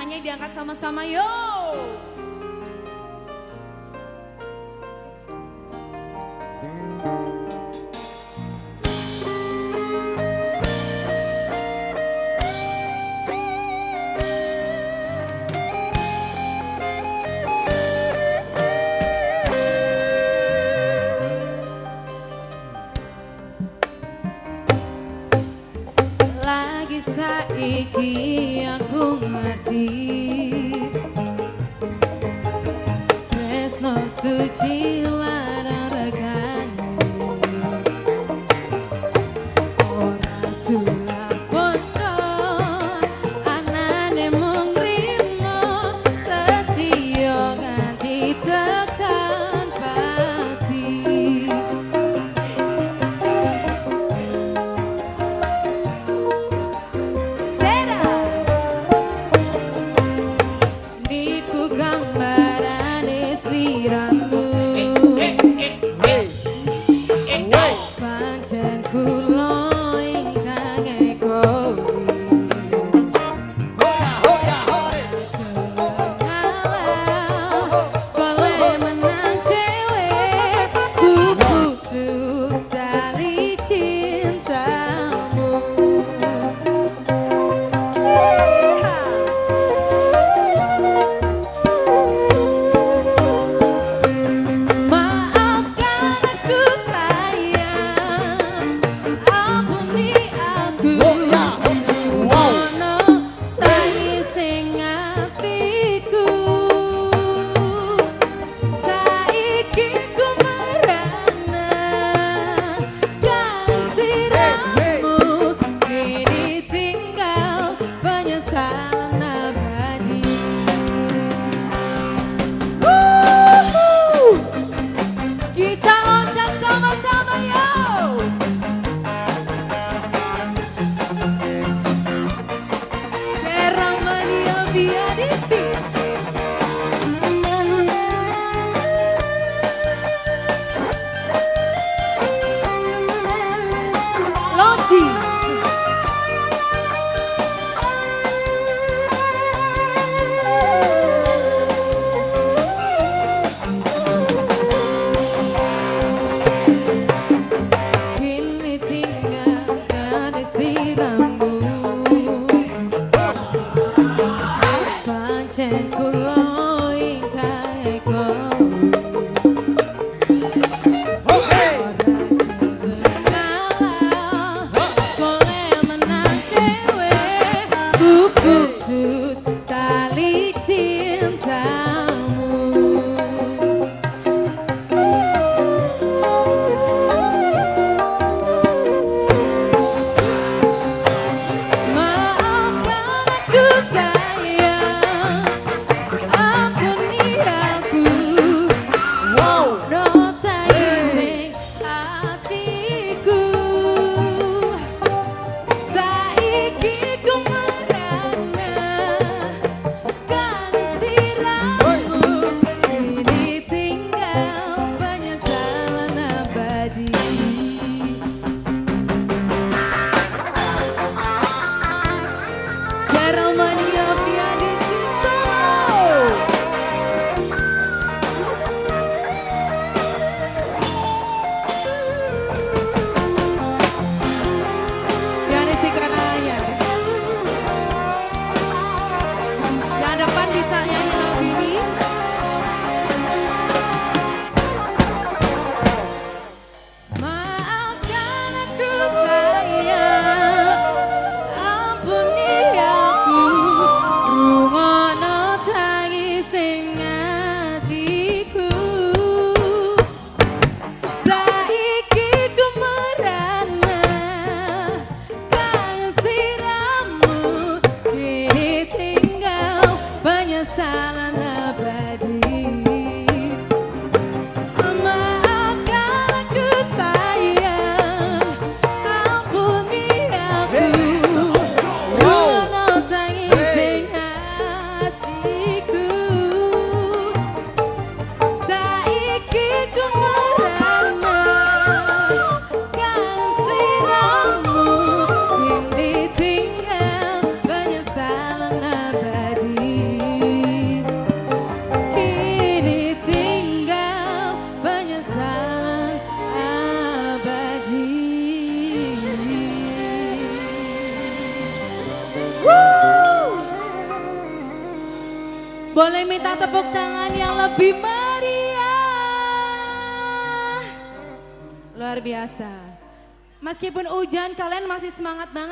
tangannya diangkat sama-sama yo. Lagi saiki aku ngerti 自己。Mira. Boleh minta tepuk tangan yang lebih meriah. Luar biasa. Meskipun hujan kalian masih semangat banget.